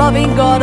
loving God,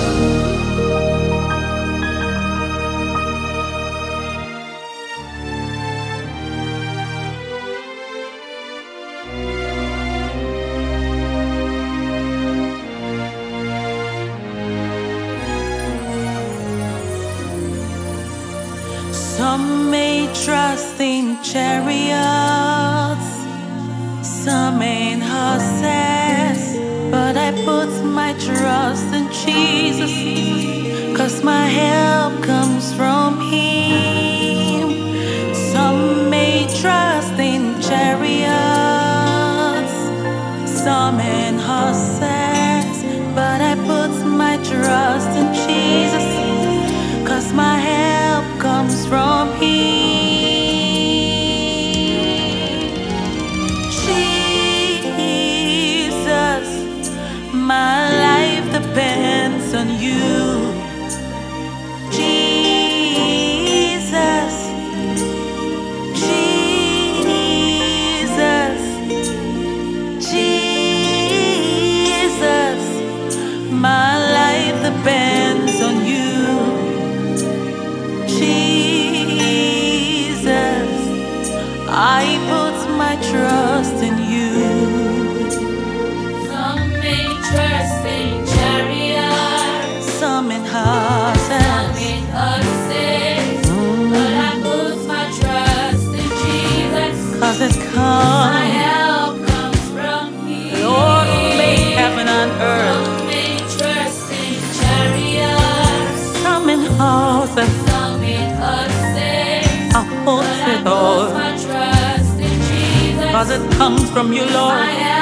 trusting chariots, some in horses, but I put my trust in Jesus, cause my help comes from Him. Some may try. that comes from you, Lord.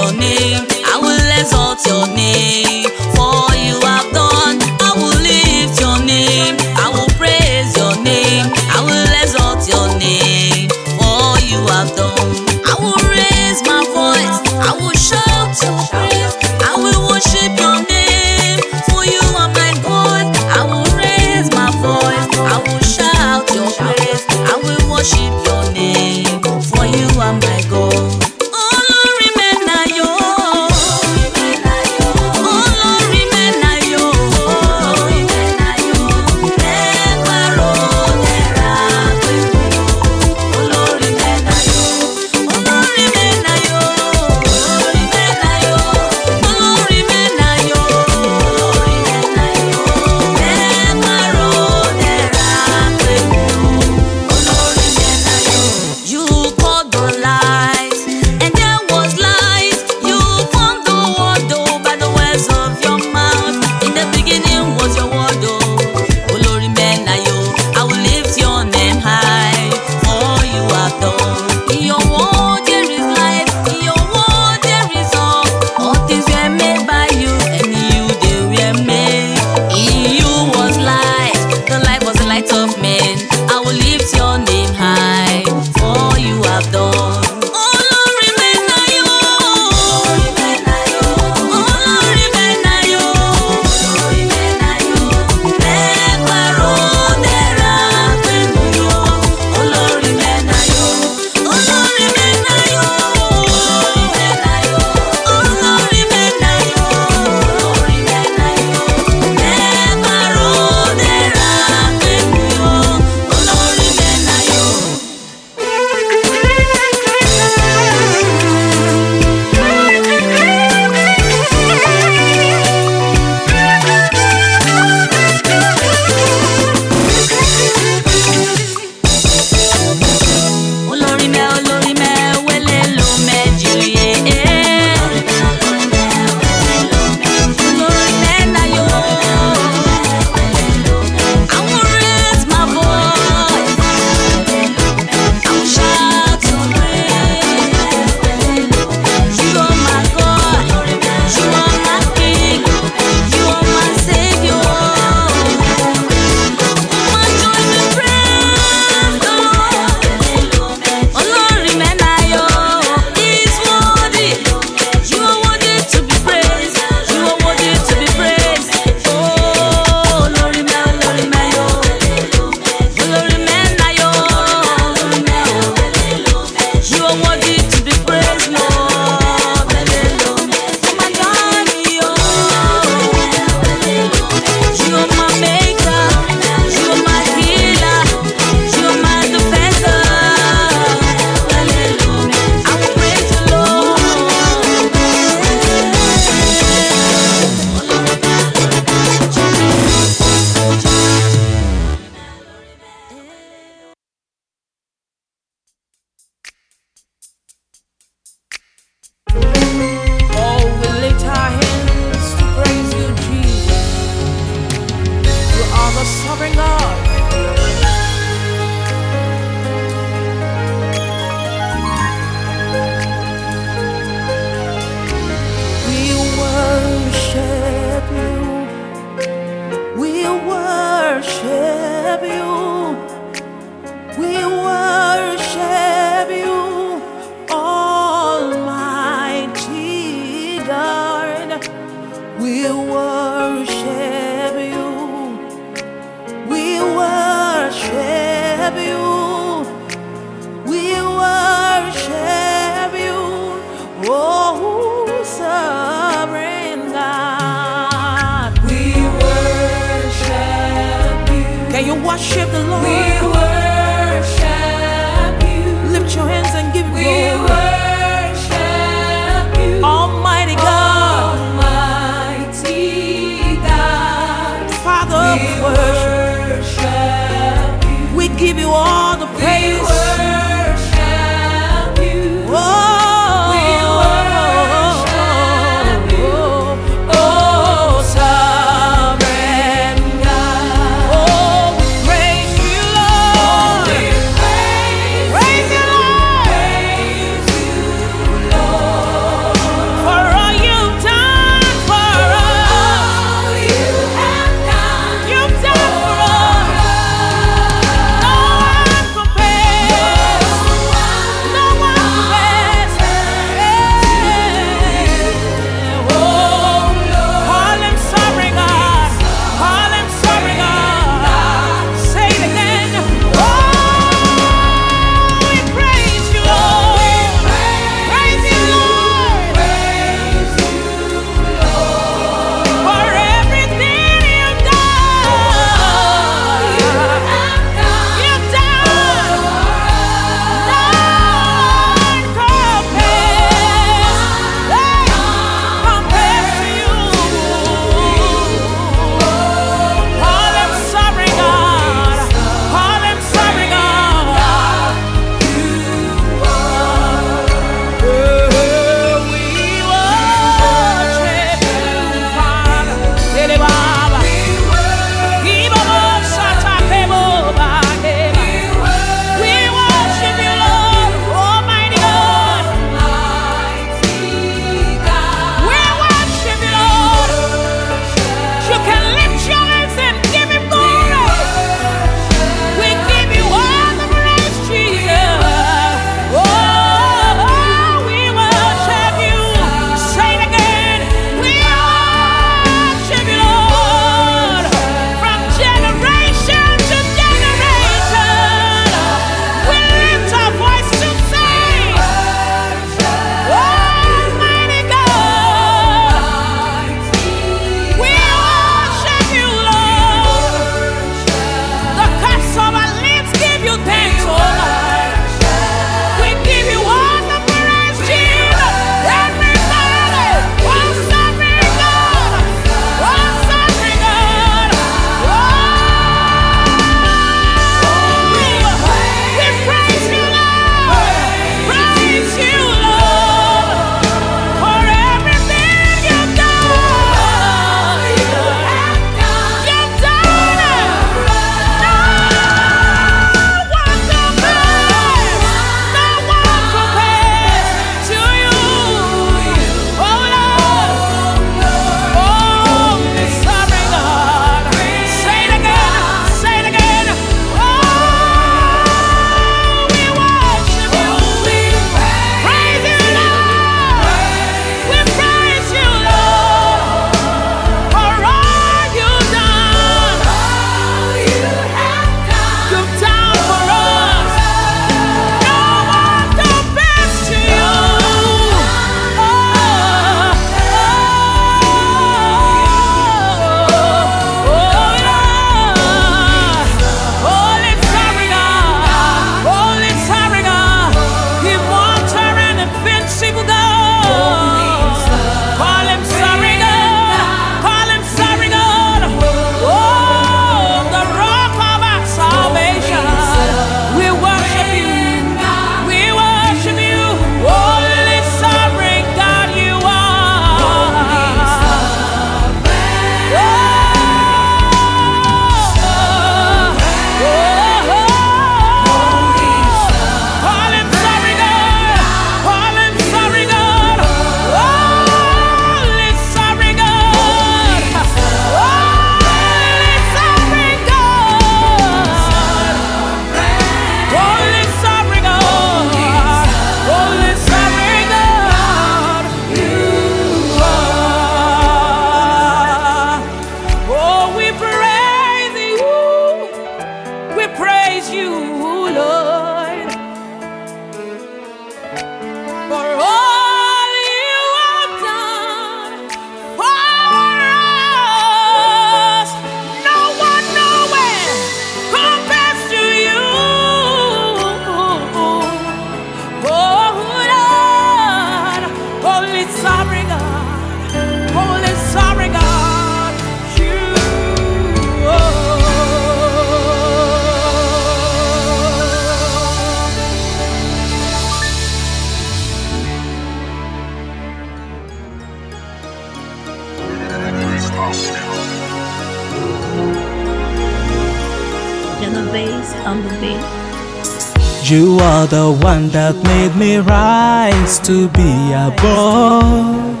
The one that made me rise to be above.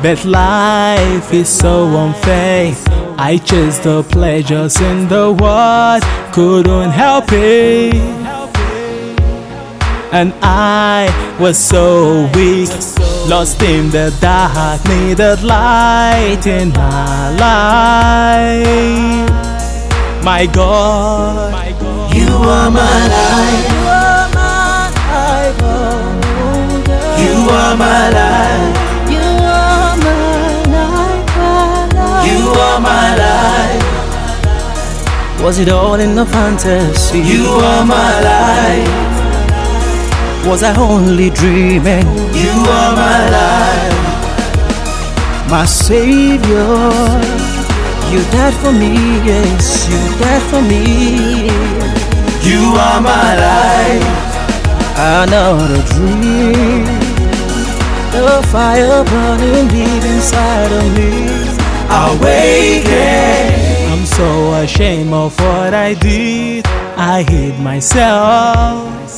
But life is so unfair. I chased the pleasures in the world, couldn't help it. And I was so weak, lost in the dark, needed light in my life. My God, You are my life. You are my life. Oh, you are my life. You are my life, my life. You are my life. was it all in a fantasy? You are my life. Was I only dreaming? You are my life. My Savior, you died for me, yes, you died for me. You are my life. Another dream, the fire burning deep inside of me. Awaken. I'm so ashamed of what I did. I hid myself.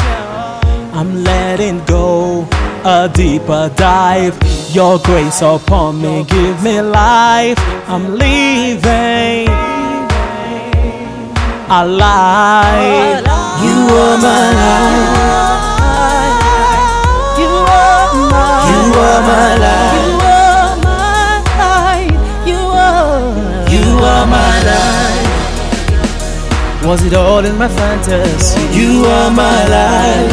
I'm letting go, a deeper dive. Your grace upon me, give me life. I'm living alive. You are my life. You are my You are my life. You are my life. You are. You are my life. Was it all in my fantasy? You are my life.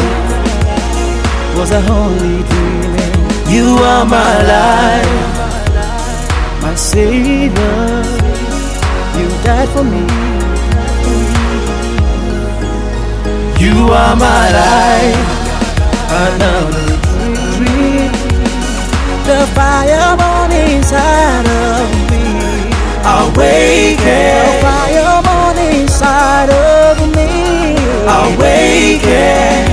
Was I only dreaming? You are my life. My Savior, you died for me. You are my life. Another dream, the fire burning inside of me. The Awaken. fire burning inside of me. Awaken.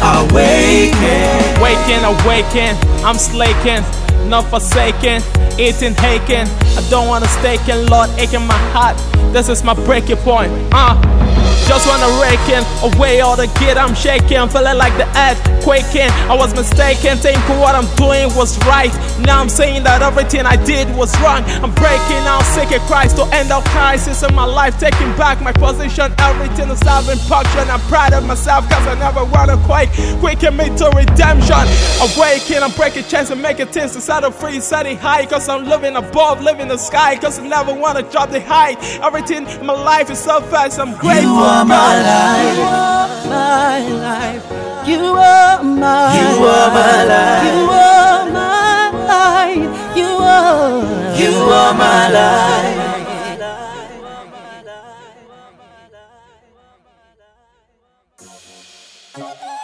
Awaken. Waking, awaken, I'm slaking, not forsaken, eating, haken. I don't wanna stake in, Lord, aching my heart. This is my breaking point. Uh. Just wanna in, away all the gear I'm shaking, I'm feeling like the earth quaking. I was mistaken, thinking what I'm doing was right. Now I'm saying that everything I did was wrong. I'm breaking out, seeking Christ to end all crisis in my life, taking back my position. Everything is having function. I'm proud of myself, cause I never wanna quake. Quaking me to redemption. Awaken, I'm breaking chains and making things to set free, setting high, cause I'm living above, living the sky, cause I never wanna drop the height. Everything in my life is so fast, I'm grateful. You are my God. life. my life. You are my You are my life. You are my life. You are. You are my life.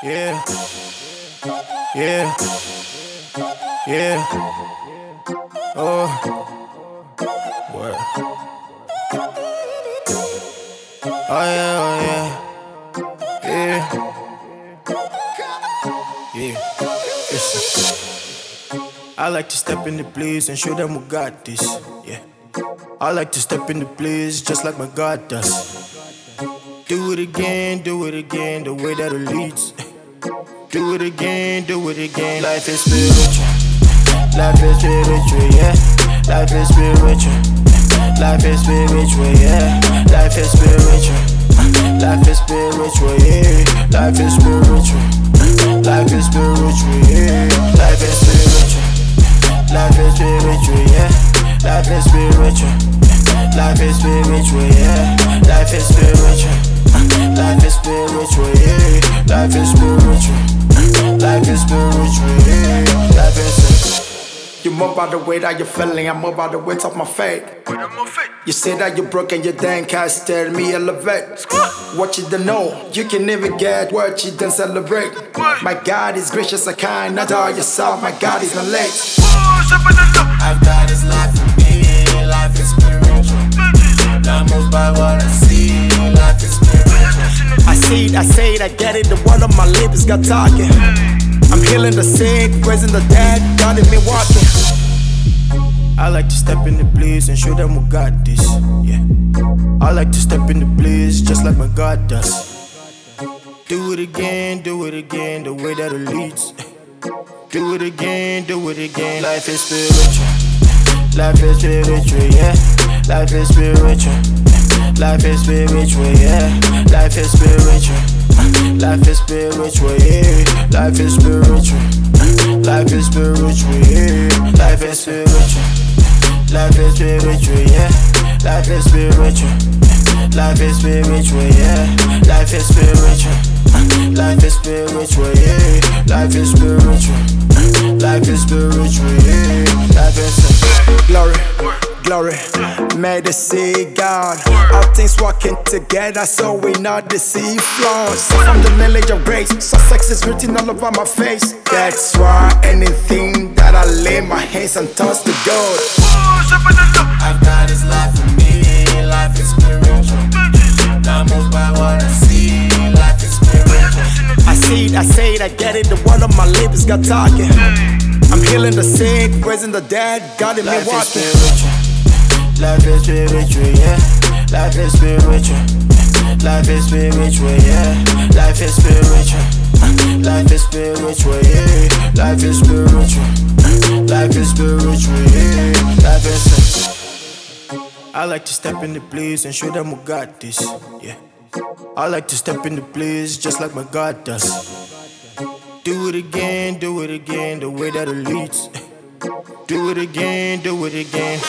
Yeah. Yeah. Yeah. Oh. What? Oh yeah, oh yeah. Yeah. Yeah. I like to step in the place and show them who got this. Yeah. I like to step in the place just like my God does. Do it again, do it again, the way that it leads. Do it again, do it again. Life is spiritual. Life is spiritual, yeah. Life is spiritual. Life is spiritual, yeah. Life is spiritual. Life is spiritual, yeah. Life is spiritual. Life is spiritual, yeah. Life is spiritual. Life is spiritual, yeah. Life is spiritual. Life is spiritual, yeah. Life is spiritual. Life is spiritual, yeah. Life is spiritual. Life is spiritual, yeah. Life is You move out the way that you're feeling, I'm more by the weight of my fate. You say that you're broken, you then can't stare me elevate. What you don't know, you can never get what you don't celebrate. My God is gracious and kind, not all yourself, my God is not late. I've got this life for me, life is spiritual. Not moved by what I see, life is spiritual. I see it, I say it, I get it, the word of my lips got talking. I'm healing the sick, raising the dead, God in me walking. I like to step in the place and show them we got this. Yeah. I like to step in the place just like my God does. Do it again, do it again, the way that it leads. Do it again, do it again. Life is spiritual. Life is spiritual, yeah. Life is spiritual. Life is spiritual, yeah. Life is spiritual. Life is spiritual, yeah. Life is spiritual. Life is spiritual, yeah. Life is spiritual. Life is spiritual, yeah. Life is spiritual. Life is spiritual, yeah. Life is spiritual. Life is spiritual, yeah. Life is spiritual. Life is spiritual, yeah. Life is Glory, glory, may they see God. All things working together so we not deceive flaws. From the knowledge of grace, success is written all over my face. That's why anything that I lay my hands and touch to God. I've got His life for me. Life is spiritual. Not moved by what I see. Life is spiritual. I see it, I say it, I get it. The word of my lips got talking. I'm healing the sick, raising the dead, God in me walking. Spiritual. Life is spiritual, yeah. Life is spiritual. Life is spiritual, yeah. Life is spiritual. Life is spiritual, yeah. Life is spiritual. Life is spiritual, yeah. Life is. I like to step in the place and show them we got this, yeah. I like to step in the place just like my God does. Do it again, do it again, the way that it leads. Do it again, do it again.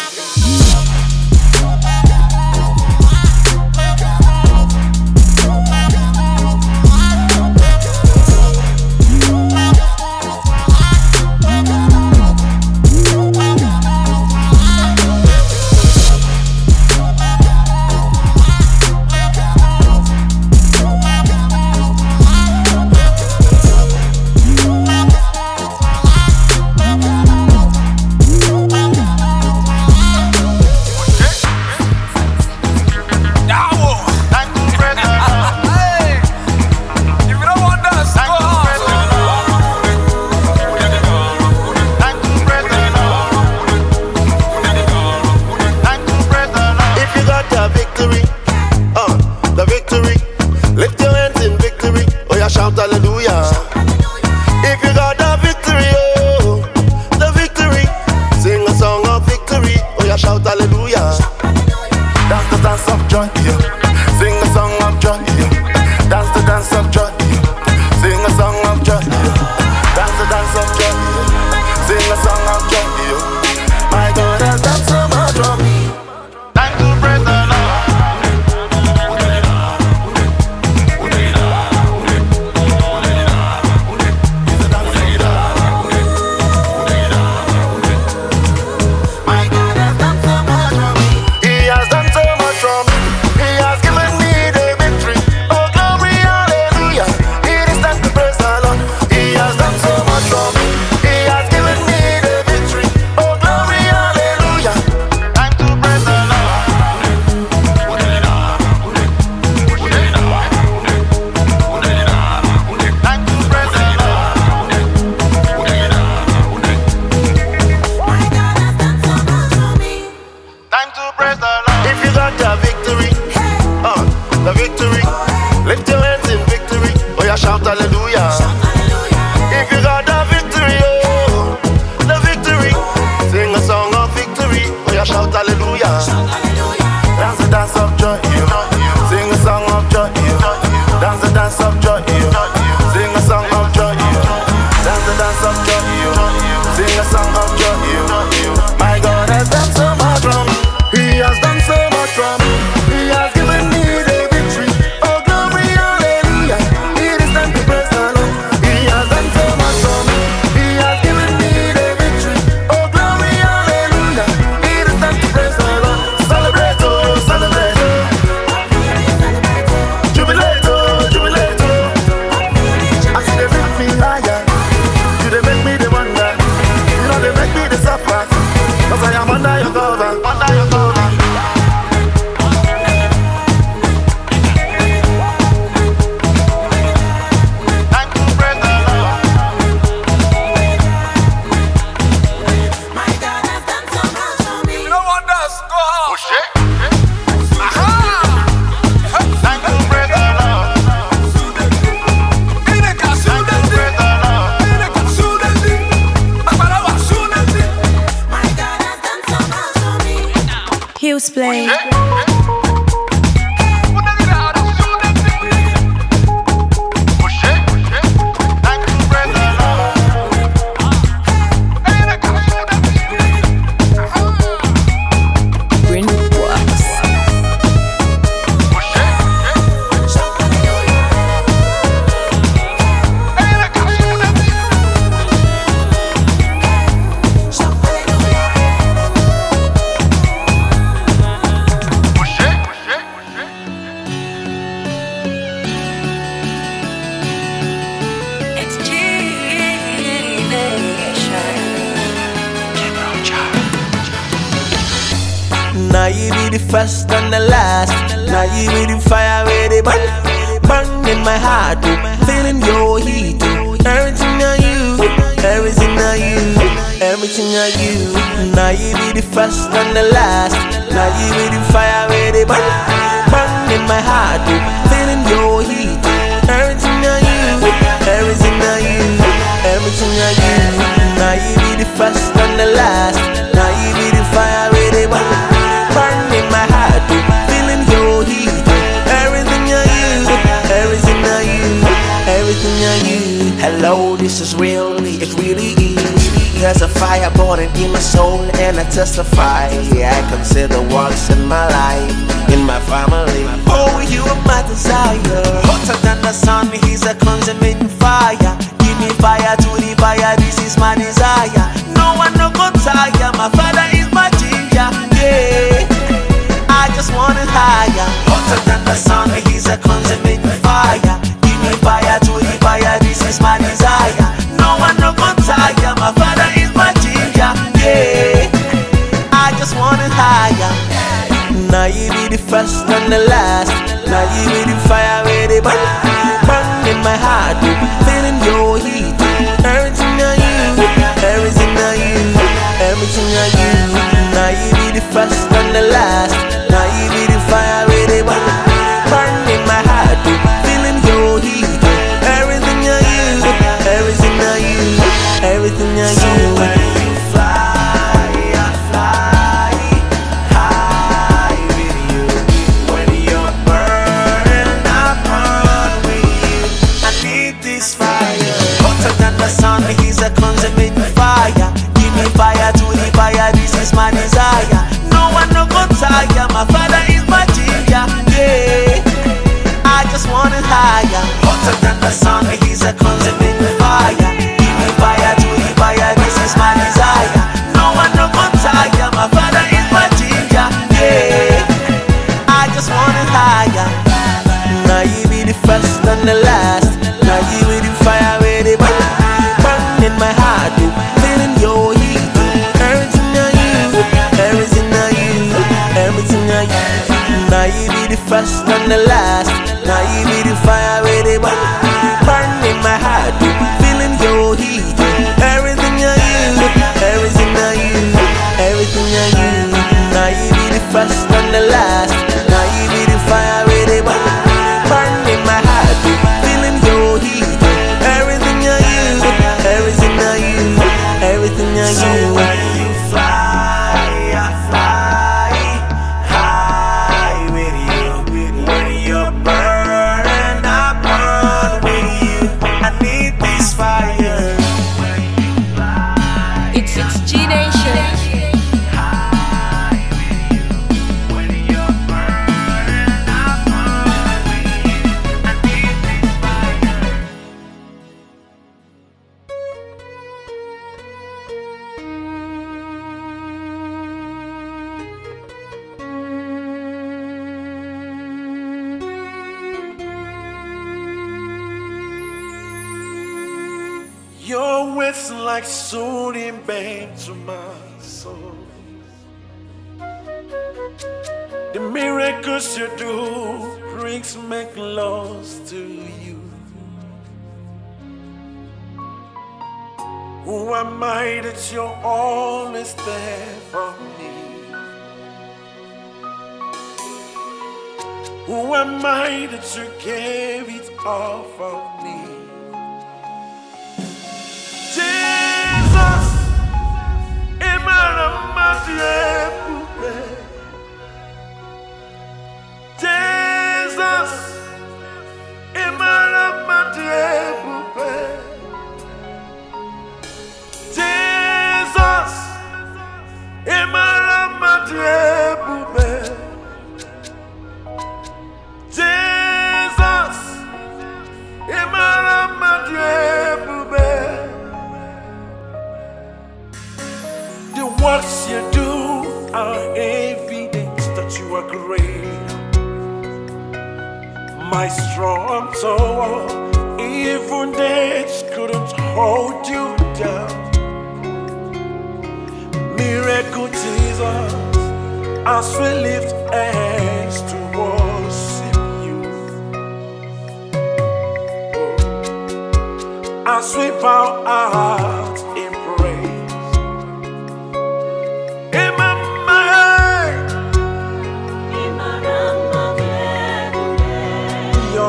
Of joy, yeah. Sing a song of joy, first and the last. Now you be the fire where they burn, burn in my heart. Oh. Feeling your heat. Oh. Everything on you, everything on you, everything on you. Now you be the first and the last. Now you be the fire where they burn, burn in my heart. Oh. Feeling your heat. Oh. Everything on you, everything on you, everything on you. Now you be the first and the last. Hello, this is real. It really is. There's a fire burning in my soul, and I testify. I consider what's in my life, in my family. Oh, you are my desire. Hotter than the sun, he's a consuming fire. Give me fire to the fire, this is my desire. No one no go tire. My father is my ginger. Yeah. I just want it higher. Hotter than the sun, he's a consuming fire. This is my desire. No one no go tire. My father is my ginger. Yeah. I just want it higher. Now you be the first and the last. Now you be the fire where they burn, burn in my heart. Feeling your heat. Everything on you, everything on you, everything on you. Now you be the first and the last. My father is my ginger. Yeah. I just want it higher. Hotter than the sun, he's a consuming last. Now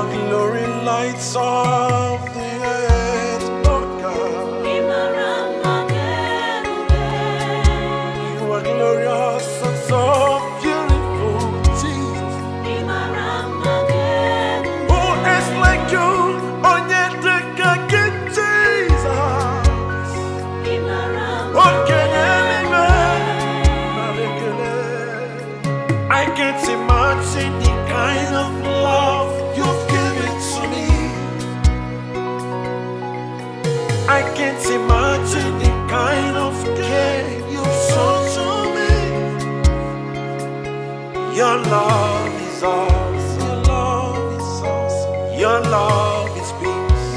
glory lights of the Your love is awesome. Your love is peace.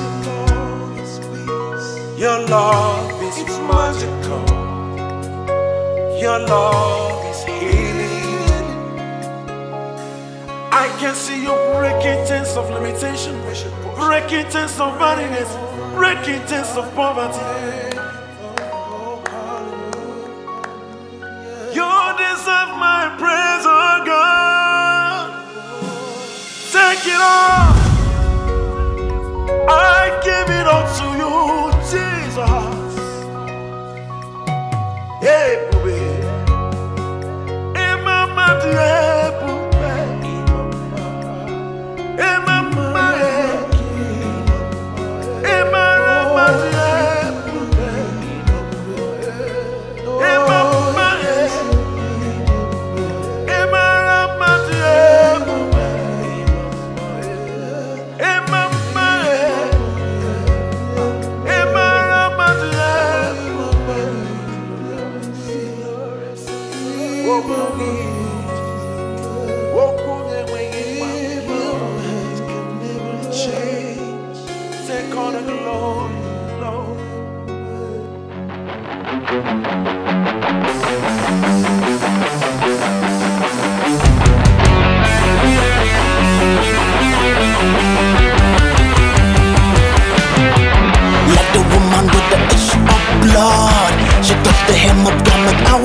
Your love is magical. Your love is healing. I can see you breaking chains of limitation, breaking chains of barrenness, breaking chains of poverty.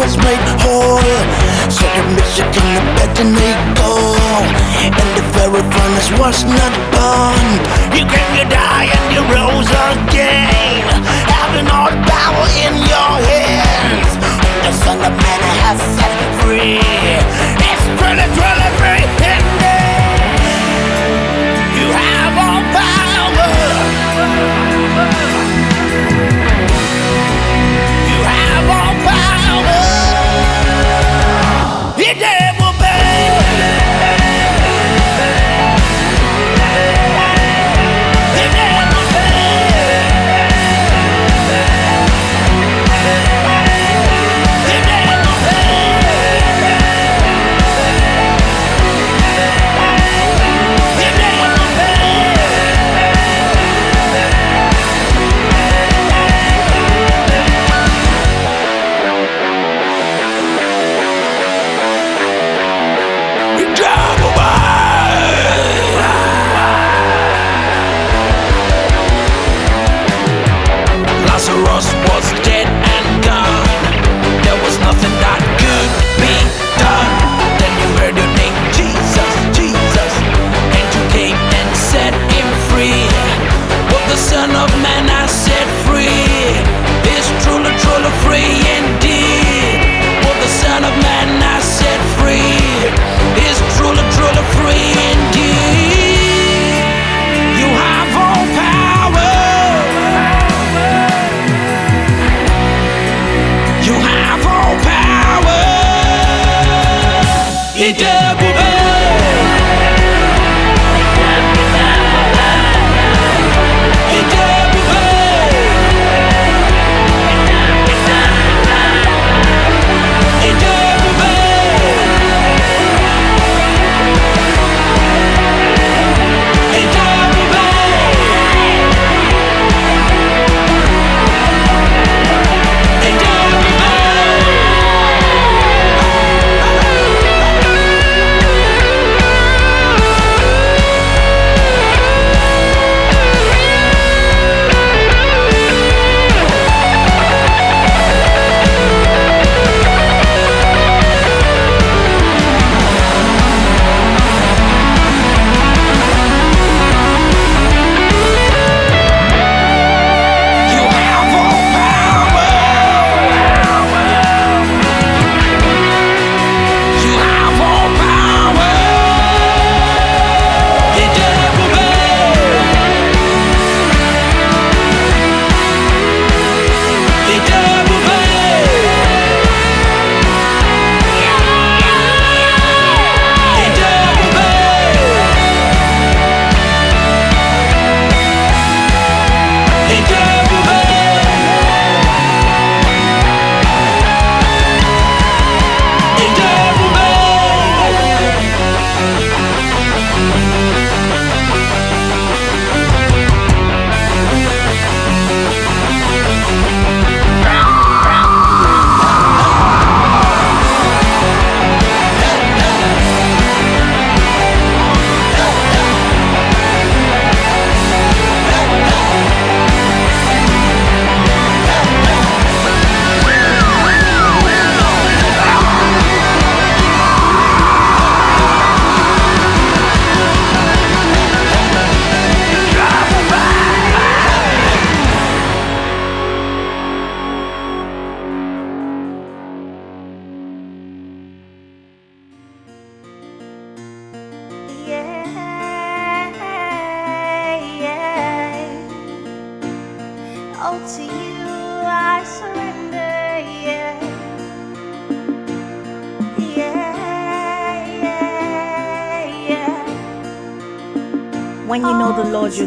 always made whole. So the music on the bed and they go. The very fun is not done. You can you die and you rose again. Having all the power in your hands. The son of man has set free. It's truly, truly free indeed. You have.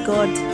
God.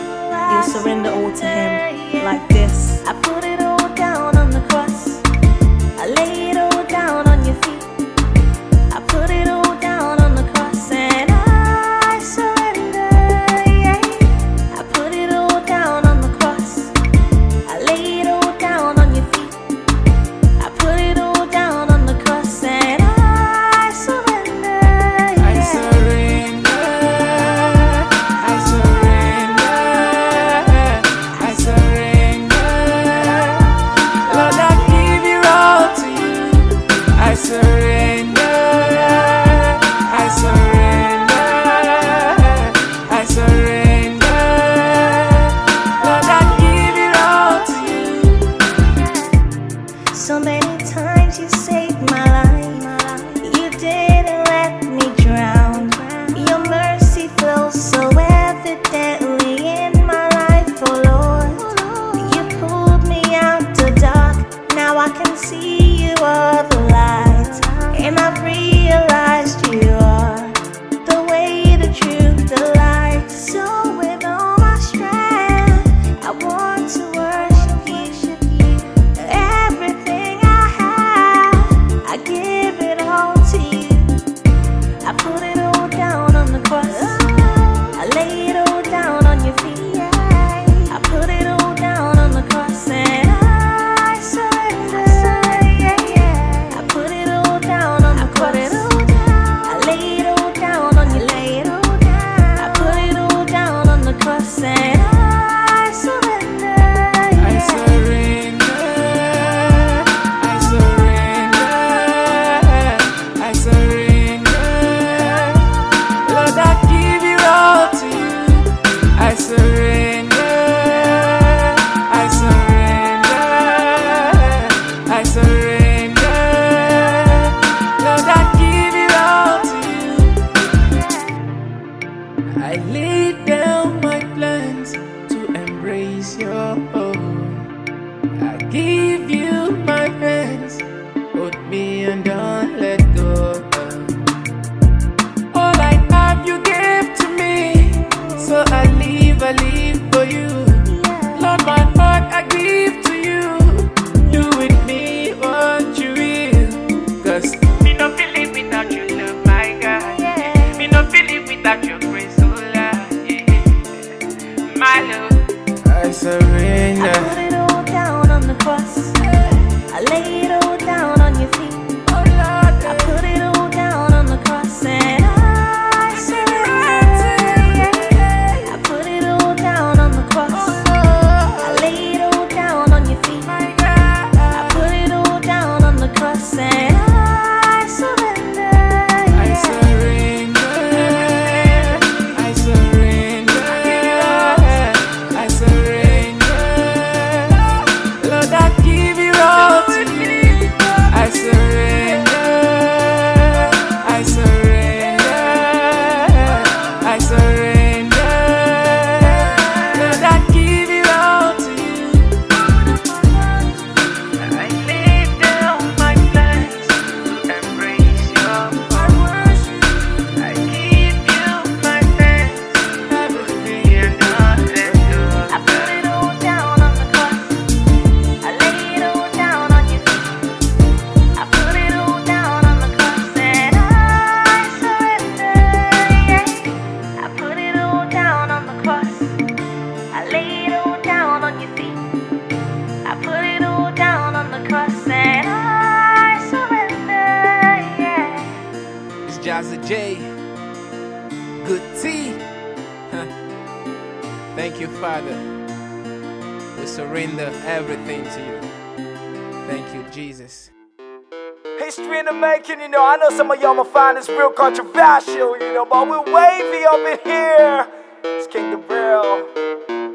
it's real controversial, you know, but we're wavy up in here. It's King the Real.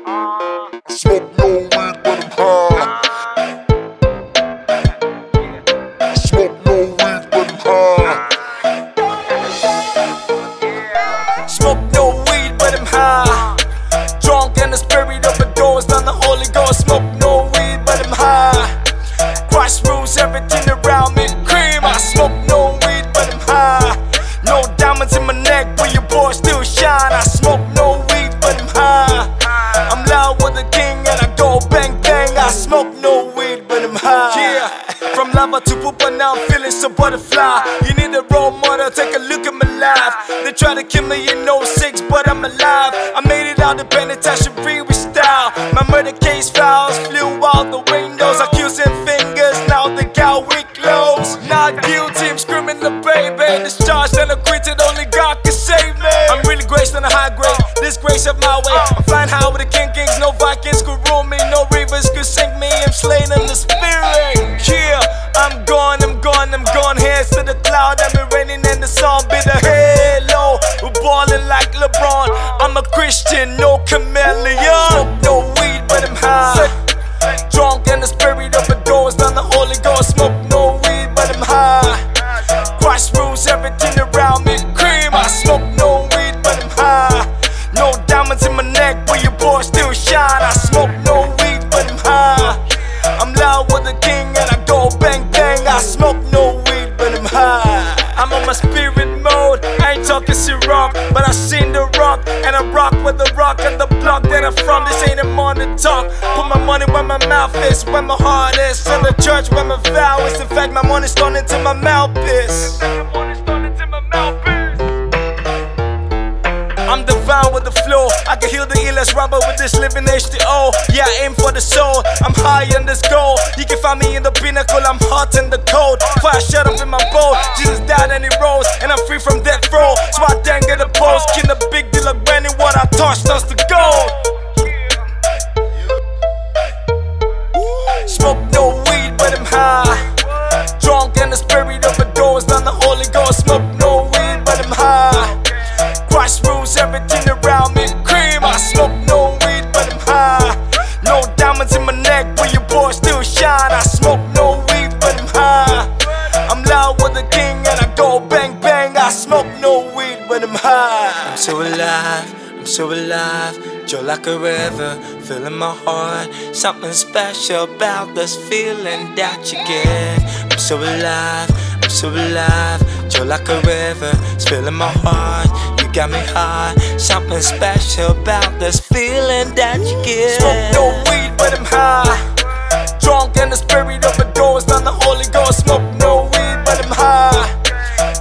Uh. I'm divine with the flow. I can heal the illest rapper with this living HDO. Yeah, I aim for the soul. I'm high on this goal. You can find me in the pinnacle. I'm hot in the forever, filling my heart. Something special about this feeling that you give. I'm so alive, I'm so alive. You're like a river, it's filling my heart. You got me high. Something special about this feeling that you give. Smoke no weed, but I'm high. Drunk in the spirit of the doors, it's not the Holy Ghost. Smoke no weed, but I'm high.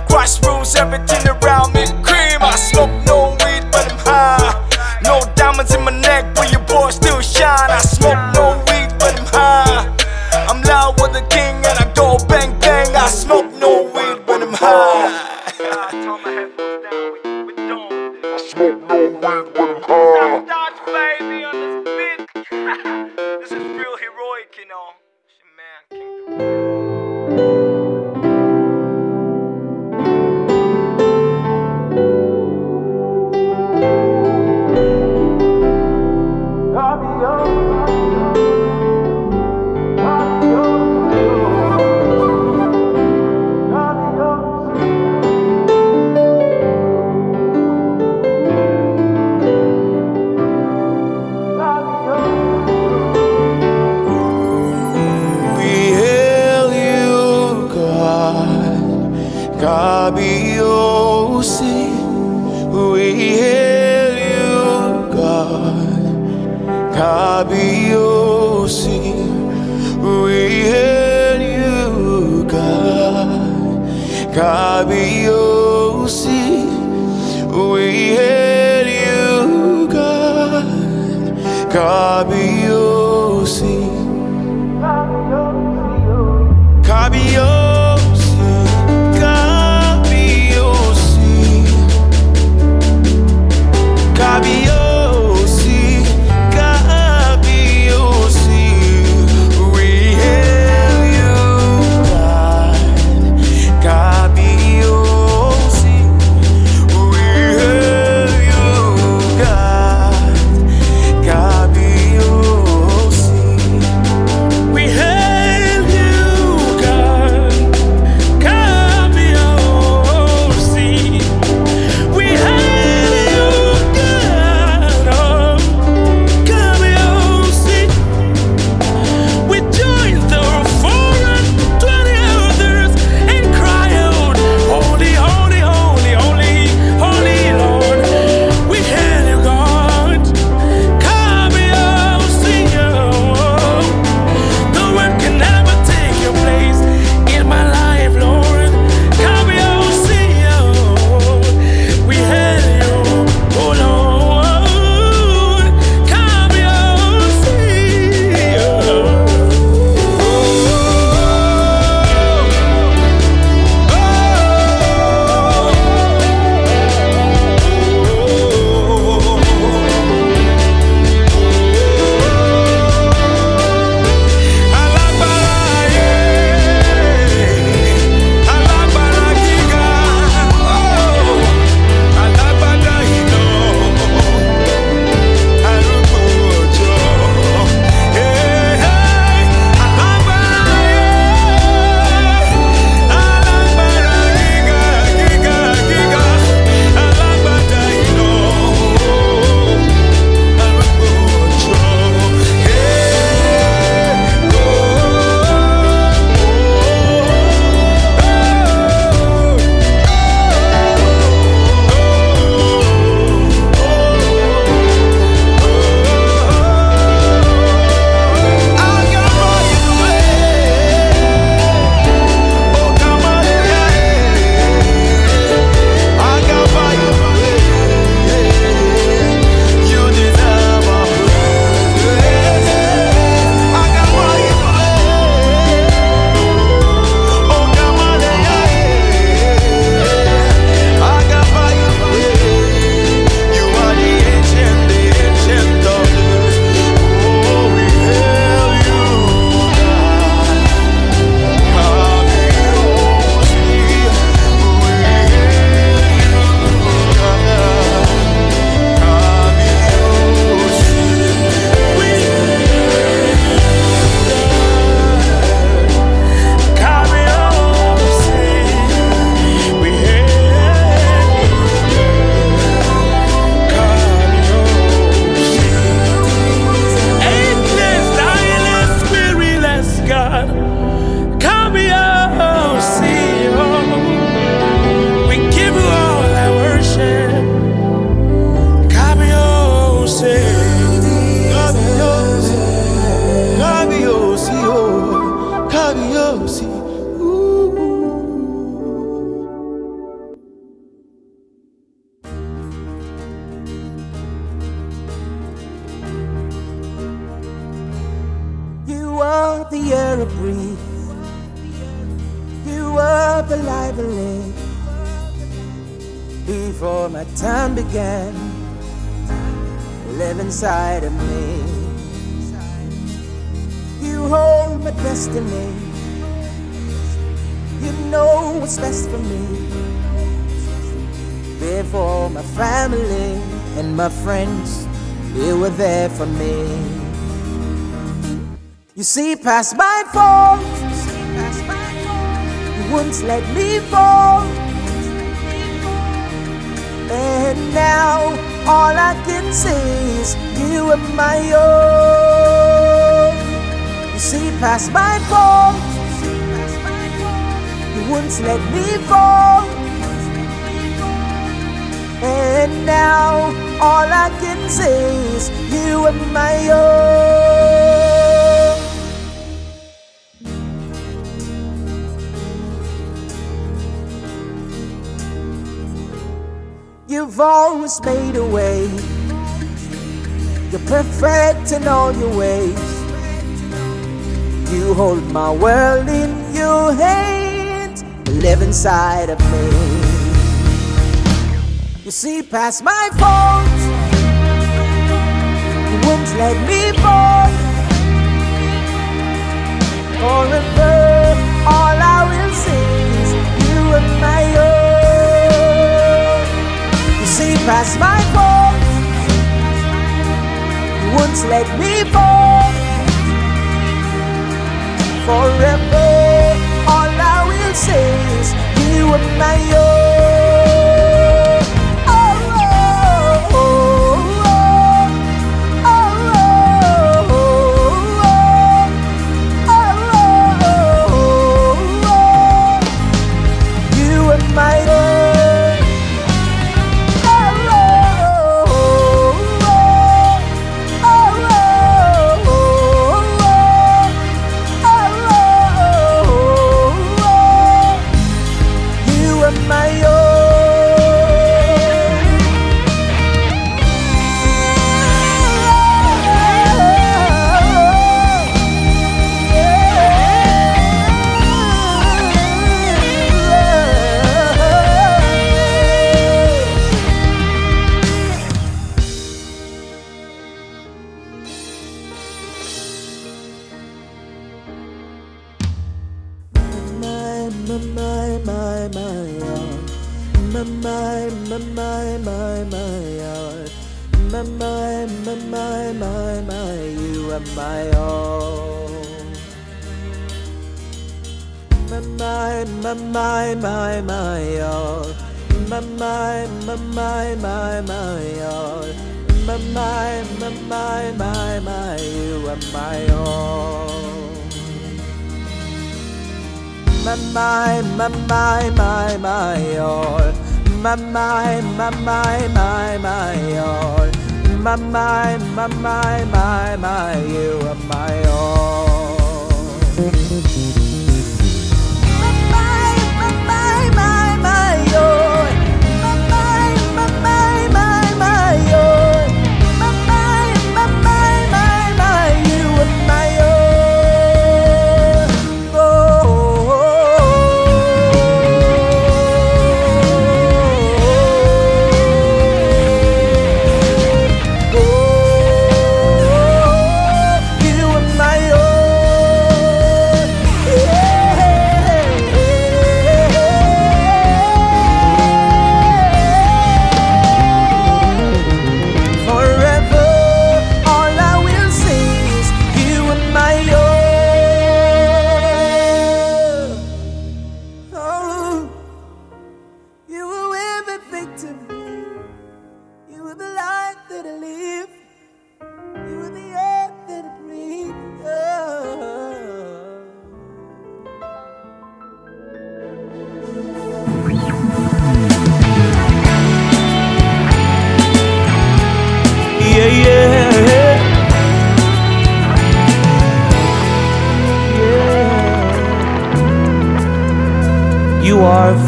Christ rules, everything inside of me. You hold my destiny. You know what's best for me. Before my family and my friends, you were there for me. You see past my faults, you once let me fall. And now all I can say is you are my own. You see past my faults, you wouldn't let me fall. And now all I can say is you are my own. You've always made a way. You're perfect in all your ways. You hold my world in your hands, live inside of me. You see past my faults, you won't let me fall. Forever, past my faults, you won't let me fall. Forever, all I will say is you are my own. My, my, my, my, my, my, oh. my, my, my, my, my, my, oh. my, my, my, my, my, my, you are my all. My, my, my, my, my, my, all. My, my, my, my, my, my, all. My, my, my, my, my, my, you are my all.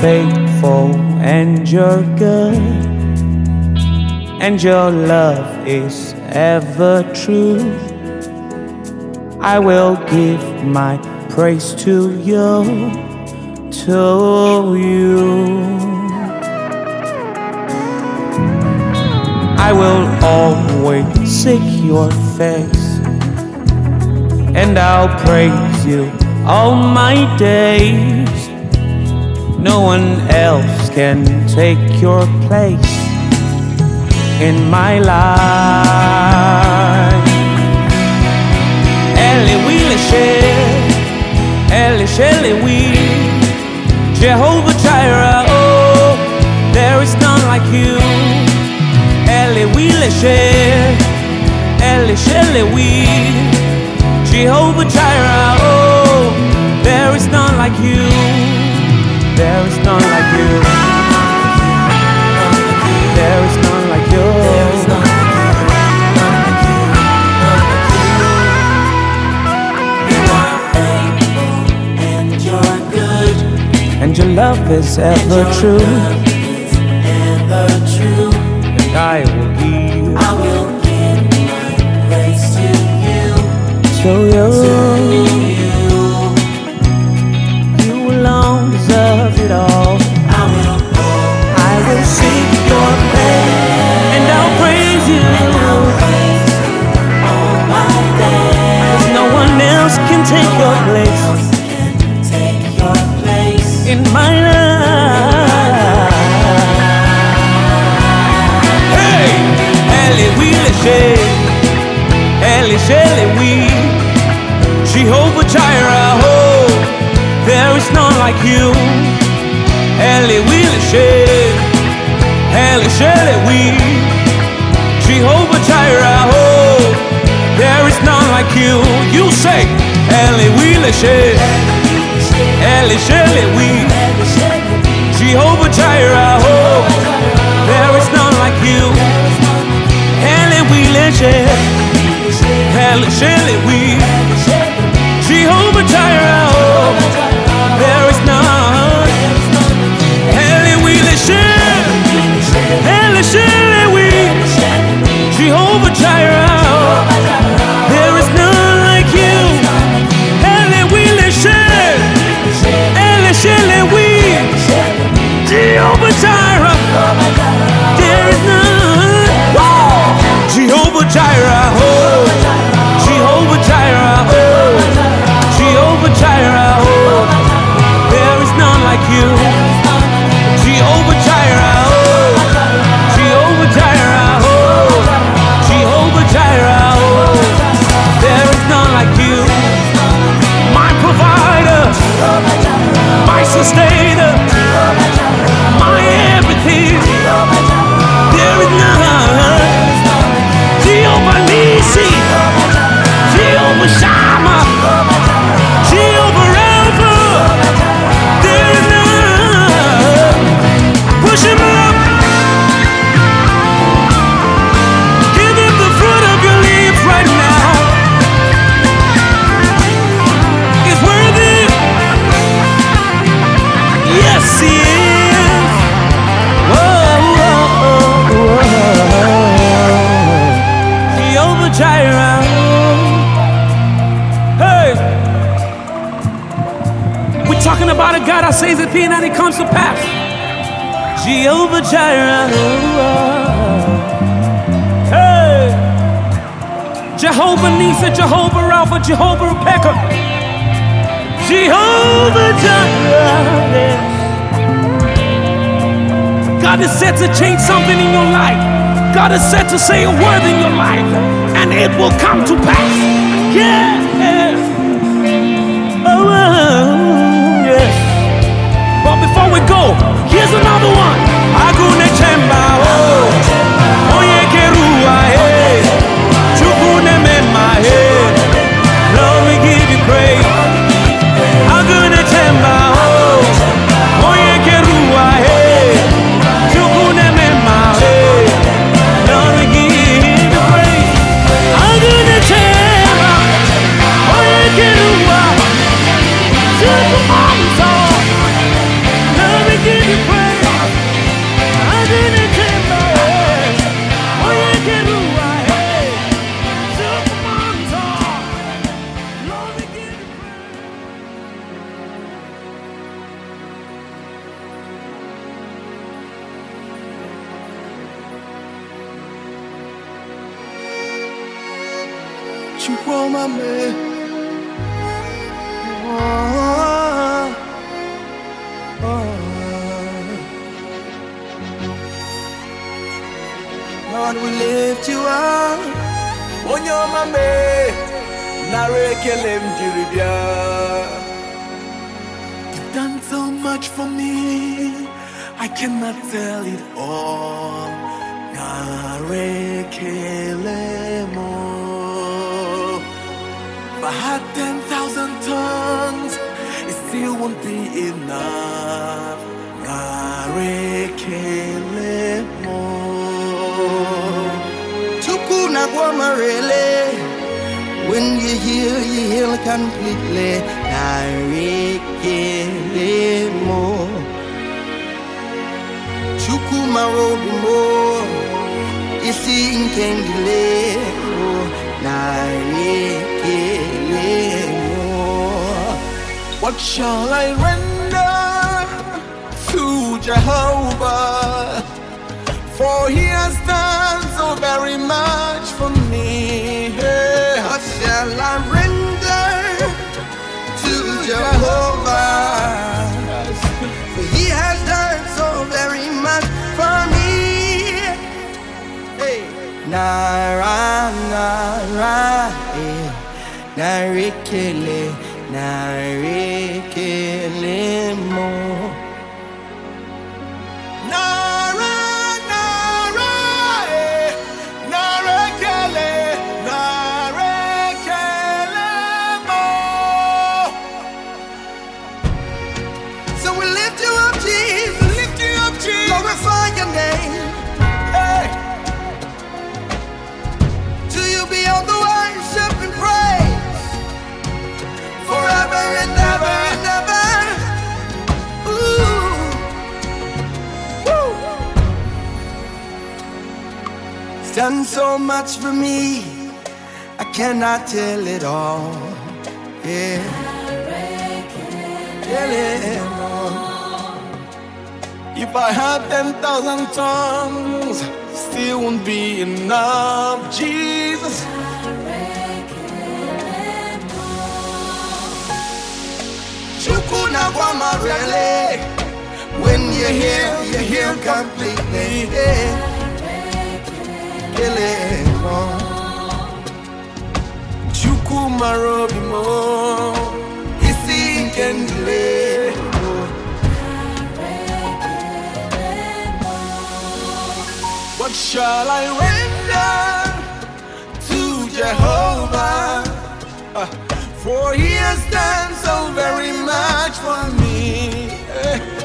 Faithful and you're good, and your love is ever true. I will give my praise to you, to you. I will always seek your face, and I'll praise you all my days. No one else can take your place in my life. Eli Wheeler Eli Shelly Wheel, Jehovah Jireh, oh, there is none like you. Eli Wheeler Eli Shelly Wheel, Jehovah Jireh, oh, there is none like you. There is none like you. There is none like you. You are thankful and you are good. And your love is ever true. And I will give. I will give my praise to you. To. You like you. Ellie Wheeler Shay, Ellie Shelly Wheel, Jehovah Jireh, oh, there is none like you. You say, Ellie Wheeler Shay. Ellie Shirley we. Jehovah Jireh oh there is none like you. Ellie we Ellie Shirley we. Jehovah Jireh oh. My Jireh. Hey, we're talking about a God that says a thing and it comes to pass. Jehovah Jireh. Hey, Jehovah Nissi, Jehovah Rapha, Jehovah Rebecca. Jehovah Jireh. God is set to change something in your life. God is set to say a word in your life, and it will come to pass. Yeah. Oh, oh, yes. But before we go, here's another one. Agune chemba What shall I render to Jehovah? For he has done so very much for me. What shall I render to Jehovah? For he has done so very much for me. Hey. Nara, nara, eh. narikele, narikele done so much for me. I cannot tell it all. Yeah. Tell it all. If I had 10,000 tongues, still won't be enough, Jesus. When you hear, you hear completely. Kelemo. Chukuma robimo. Isi kendile. What shall I render to Jehovah? Uh, for he has done so very much for me.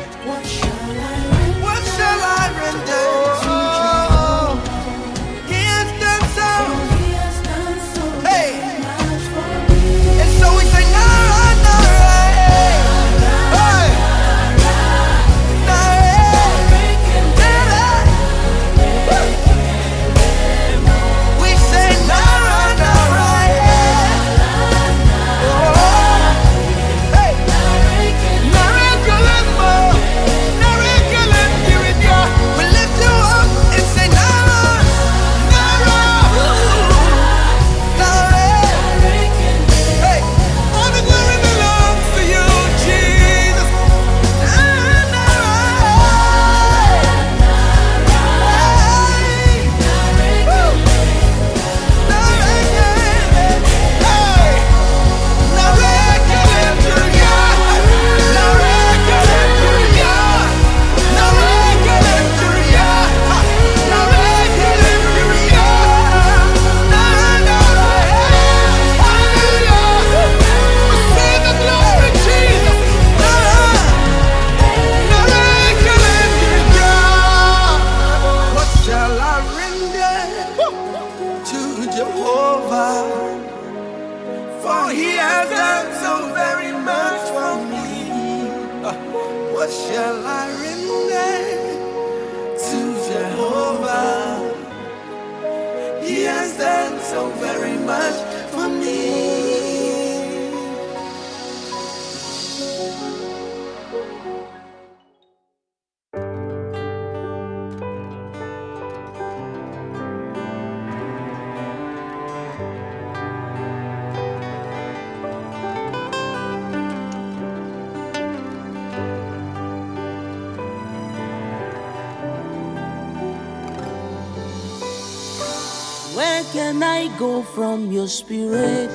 spirit.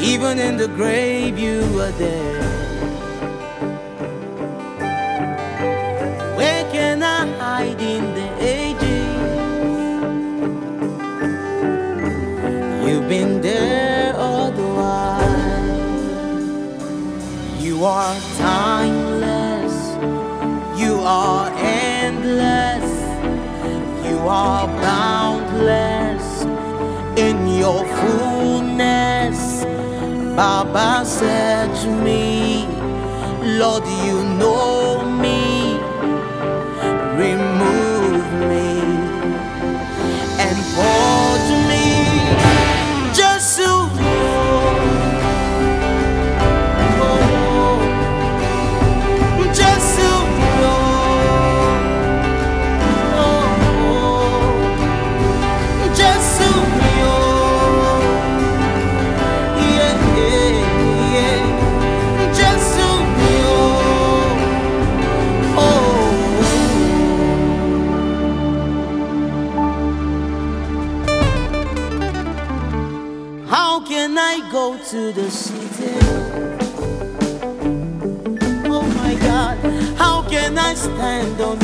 Even in the grave, you are there. Where can I hide in the ages? You've been there all the while. You are timeless. You are endless. You are bound your fullness. Baba said to me, Lord, you know. Oh my God, how can I stand on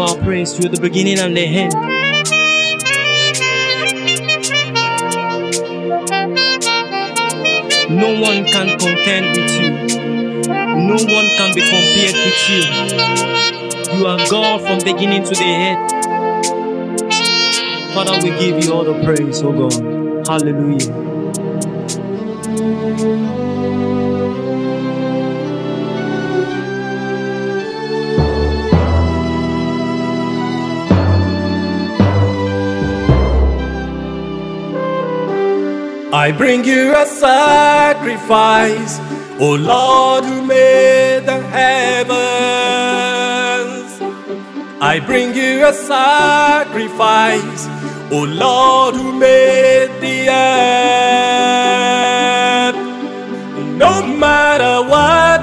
of our praise. to the beginning and the end. No one can contend with you. No one can be compared with you. You are God from beginning to the end. Father, we give you all the praise, oh God. Hallelujah. I bring you a sacrifice, O Lord who made the heavens. I bring you a sacrifice, O Lord who made the earth. No matter what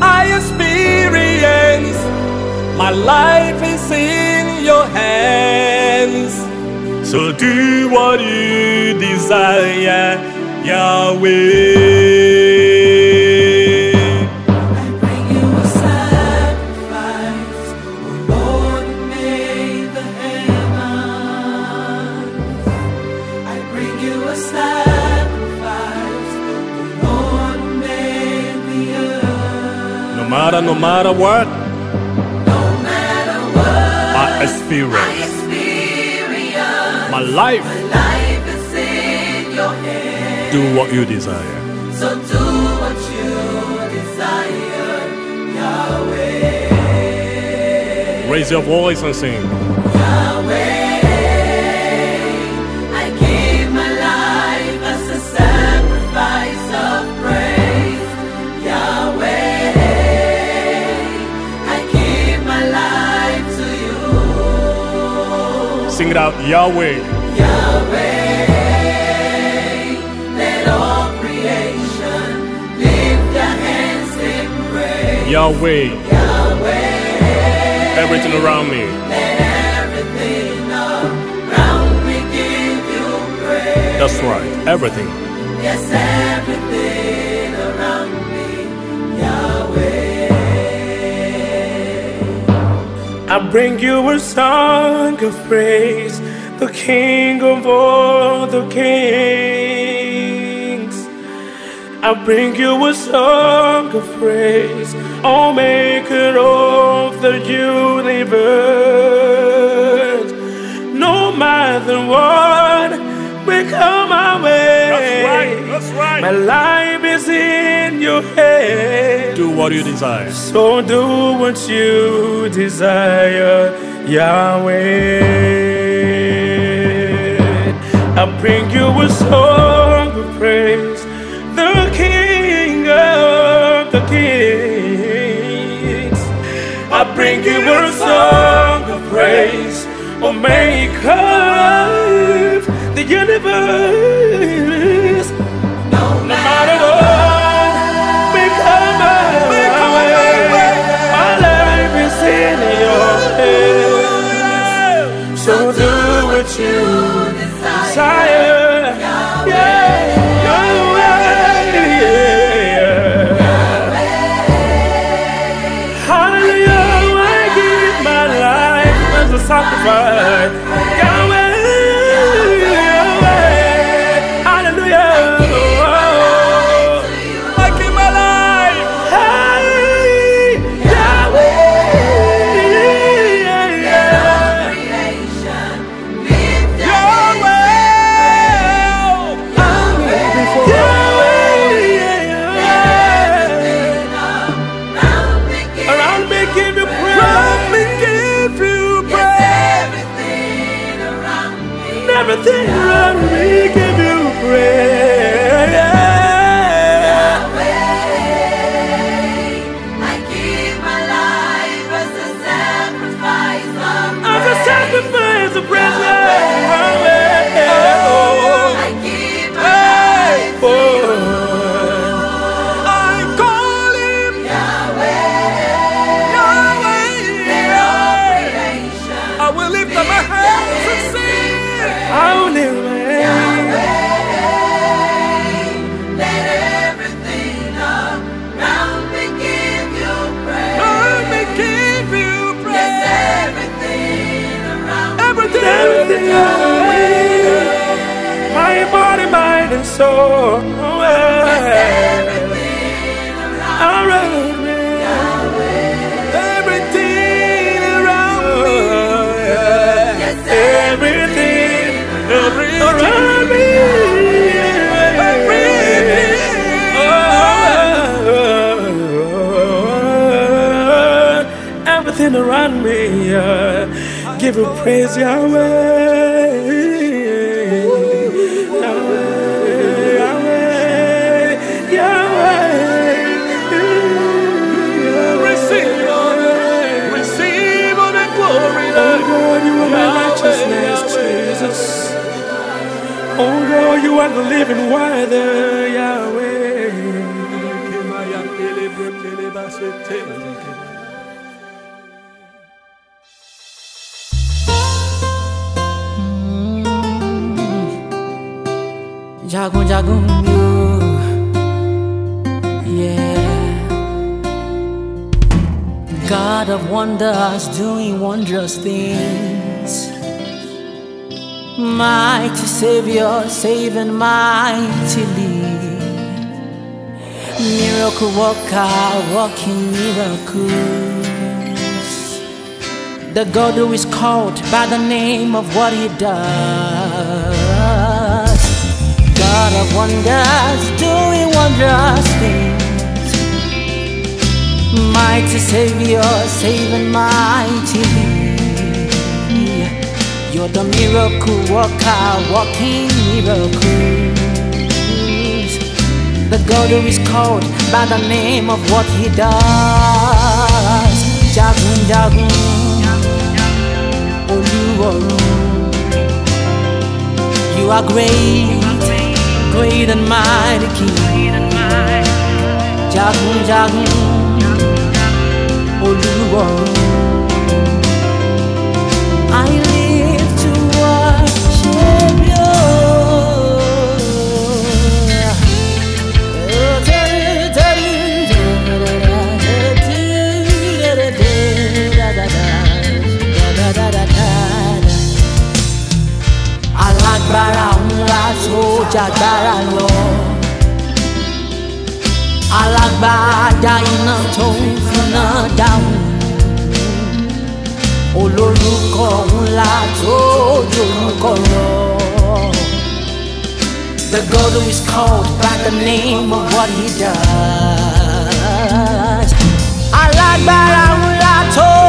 I experience, my life is in your hands. So do what you desire, Yahweh. I bring you a sacrifice, Lord, made the heavens. I bring you a sacrifice, Lord, made the earth. No matter, no matter what, I experience, my life, do what you desire. So do what you desire, Yahweh. Raise your voice and sing. Yahweh, it out, Yahweh. Yahweh, let all creation lift their hands in praise. Yahweh. Yahweh, Everything around me. let everything around me give you praise. That's right, everything. Yes, everything I bring you a song of praise, the King of all the kings. I bring you a song of praise, O Maker of the universe. No matter what will come my way, That's right, that's right. my life in your. Do what you desire. So do what you desire, Yahweh. I bring you a song of praise, the King of the Kings. I bring you a song of praise, oh, O Maker of the universe. You soul. Around me. Everything around me. Everything, everything around me. Everything. Everything around me, uh, give you praise. Yahweh, Oh God, you are the living water, Yahweh. Hmm. Jagun jagun you. Yeah. God of wonders doing wondrous things Mighty Savior saving mightily Miracle worker working miracles The God who is called by the name of what he does God of wonders, doing wondrous things. Mighty Savior, saving mightily. You're the miracle worker, walking miracles. The God who is called by the name of what he does. Jagun Jagun, Oluwarun. You are great great and mighty King. Jagun Jagun, Oluwa. Lọ. Iná tó tó lọ. The God who is called by the name of what he does. Alágbára tó